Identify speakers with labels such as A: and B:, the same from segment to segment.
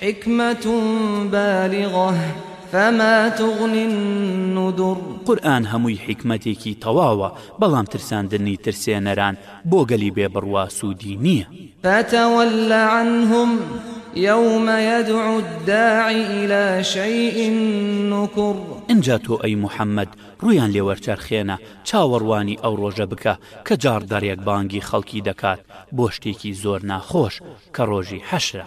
A: حکمة بالغة فما تغنی النذر.
B: قورئان هەمووی حیکمەتێکی تەواوە بەڵام ترساندنی ترسێنەران بۆ گەلی بێ بڕوا سوودی نییە.
A: فتول عنهم یوم یدعی الداعی الی شیء نکر.
B: ئنجا تۆ ئەی محمد ڕوویان لێ وەرچەرخێنە چاوەڕوانی ئەو ڕۆژە بکە کە جاڕدەڕێک بانگی خەڵکی دەکات بۆ شتێکی زۆر ناخۆش کە ڕۆژی حەشرە.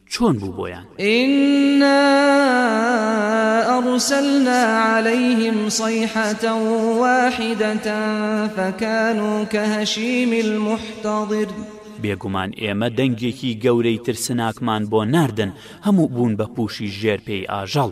B: چۆن بوو بۆیان؟
A: ئینا ئەڕسەلنا عەلەیهم صەیحەتە واحیدە فەکانو کەهەشیم المحتەظر.
B: بێگومان ئێمە دەنگێکی گەورەی ترسناکمان بۆ ناردن هەموو بوون بە پووشی ژێر پێی ئاژەڵ.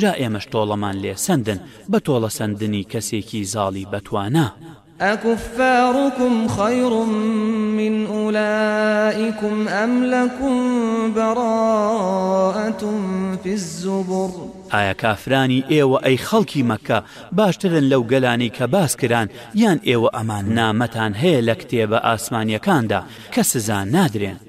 B: جا ئێمەش تۆڵەمان لێ سەندن بە تۆڵە سەندنی کەسێکی زاڵی بەتوانا.
A: ئەکوفارکم خەیڕ من ئولائیکم ئەم لەکم بەڕائەت فی الزبر.
B: ئایا کافرانی ئێوە ئەی خەڵکی مەککە باشترن لەو گەلانەی کە باس کران یان ئێوە ئەمان نامەتان هەیە لە کتێبە ئاسمانیەکاندا کە سزا نادرێن؟